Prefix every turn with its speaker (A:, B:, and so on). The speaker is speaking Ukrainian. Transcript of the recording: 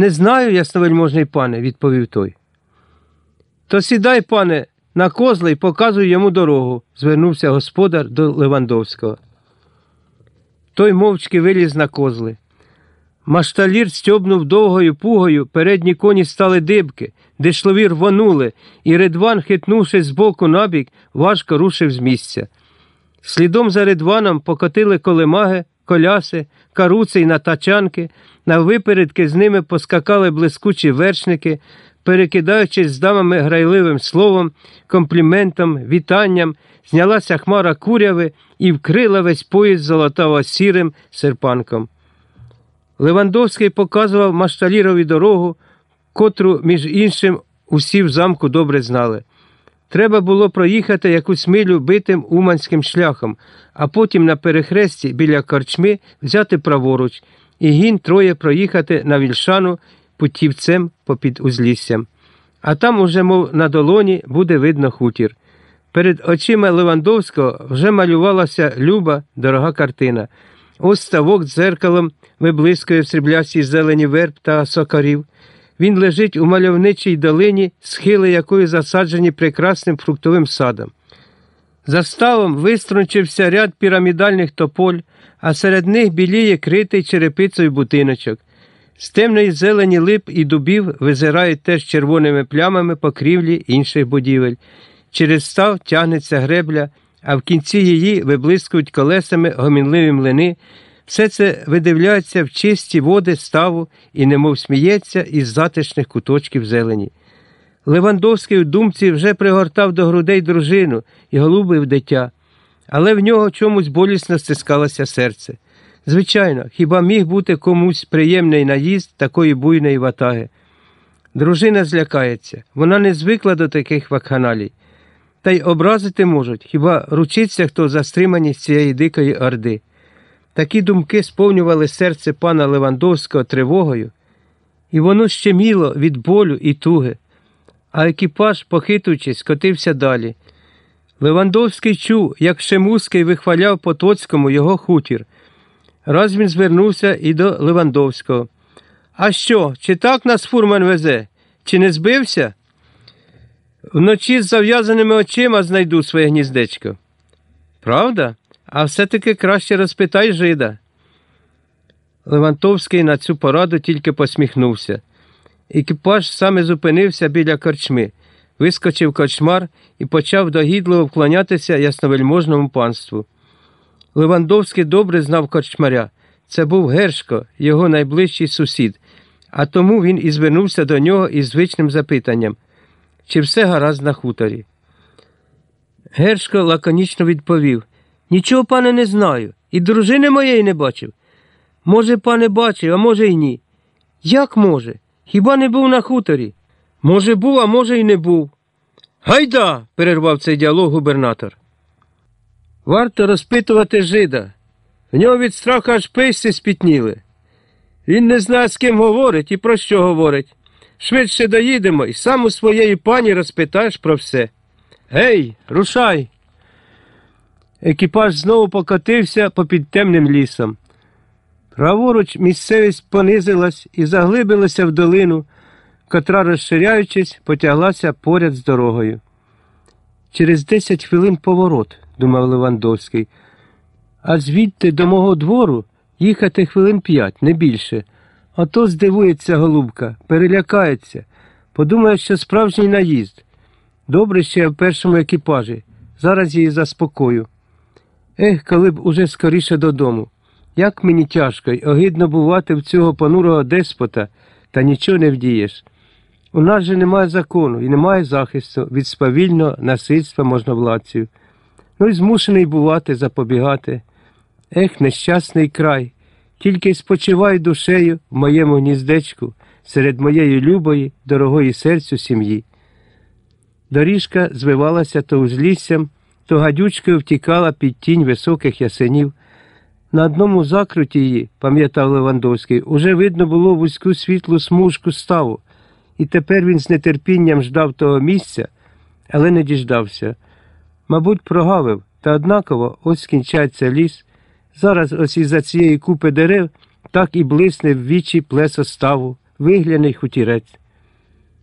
A: Не знаю, ясновельможний пане, відповів той. То сідай, пане, на козла і показуй йому дорогу, звернувся господар до Левандовського. Той мовчки виліз на козли. Машталір стьобнув довгою пугою, передні коні стали дибки, дишлові рвонули, і Редван, хитнувшись з боку набік, важко рушив з місця. Слідом за Редваном покотили колемаги, коляси, каруци й натачанки, на випередки з ними поскакали блискучі вершники, перекидаючись з дамами грайливим словом, компліментом, вітанням, знялася хмара куряви і вкрила весь поїзд золотаво сірим серпанком. Левандовський показував Машталірові дорогу, котру, між іншим, усі в замку добре знали. Треба було проїхати якусь милю битим уманським шляхом, а потім на перехресті біля корчми взяти праворуч і гін троє проїхати на вільшану путівцем попід узліссям. А там уже, мов на долоні, буде видно хутір. Перед очима Левандовського вже малювалася люба, дорога картина. Ось ставок з дзеркалом виблискує в сріблястій зелені верб та сокарів. Він лежить у мальовничій долині, схили якої засаджені прекрасним фруктовим садом. За ставом виструнчився ряд пірамідальних тополь, а серед них біліє критий черепицею будиночок. З темної зелені лип і дубів визирають теж червоними плямами покрівлі інших будівель. Через став тягнеться гребля, а в кінці її виблискують колесами гомінливі млини. Все це видивляється в чисті води ставу і немов сміється із затишних куточків зелені. Левандовський в думці вже пригортав до грудей дружину і голубив дитя, але в нього чомусь болісно стискалося серце. Звичайно, хіба міг бути комусь приємний наїзд такої буйної ватаги? Дружина злякається, вона не звикла до таких вакханалій. Та й образити можуть, хіба ручиться хто за стриманість цієї дикої орди. Такі думки сповнювали серце пана Левандовського тривогою, і воно щеміло від болю і туги, а екіпаж, похитуючись, котився далі. Левандовський чув, як Шемуський вихваляв Потоцькому його хутір. Раз він звернувся і до Левандовського. А що, чи так нас фурман везе? Чи не збився? Вночі з зав'язаними очима знайду своє гніздечко. Правда? А все-таки краще розпитай жида. Левантовський на цю пораду тільки посміхнувся. Екіпаж саме зупинився біля корчми, вискочив корчмар і почав догідливо вклонятися ясновельможному панству. Левандовський добре знав корчмаря. Це був Гершко, його найближчий сусід, а тому він і звернувся до нього із звичним запитанням чи все гаразд на хуторі. Гершко лаконічно відповів Нічого, пане, не знаю, і дружини моєї не бачив. Може, пане бачив, а може, й ні. Як може? Хіба не був на хуторі? Може, був, а може, й не був. Гайда. перервав цей діалог губернатор. Варто розпитувати жида. В нього від страху аж пейси спітніли. Він не знає, з ким говорить і про що говорить. Швидше доїдемо і сам у своєї пані розпитаєш про все. Гей, рушай. Екіпаж знову покотився попід темним лісом. Праворуч місцевість понизилась і заглибилася в долину, котра, розширяючись, потяглася поряд з дорогою. Через десять хвилин поворот, думав Левандовський, а звідти до мого двору їхати хвилин п'ять, не більше. Ото здивується голубка, перелякається, подумає, що справжній наїзд. Добре ще в першому екіпажі. Зараз її заспокою. Ех, коли б уже скоріше додому. Як мені тяжко й огидно бувати в цього понурого деспота, та нічого не вдієш. У нас же немає закону і немає захисту від сповільного насильства можновладців. Ну й змушений бувати, запобігати. Ех, нещасний край. Тільки спочивай душею в моєму гніздечку серед моєї любої, дорогої серцю сім'ї. Доріжка звивалася то узліссям, то гадючкою втікала під тінь високих ясенів. На одному закруті її, пам'ятав Левандовський, уже видно було вузьку світлу смужку ставу, і тепер він з нетерпінням ждав того місця, але не діждався. Мабуть, прогавив, та однаково ось скінчається ліс. Зараз ось із за цієї купи дерев так і блисне в вічі плесо ставу, вигляний хутірець.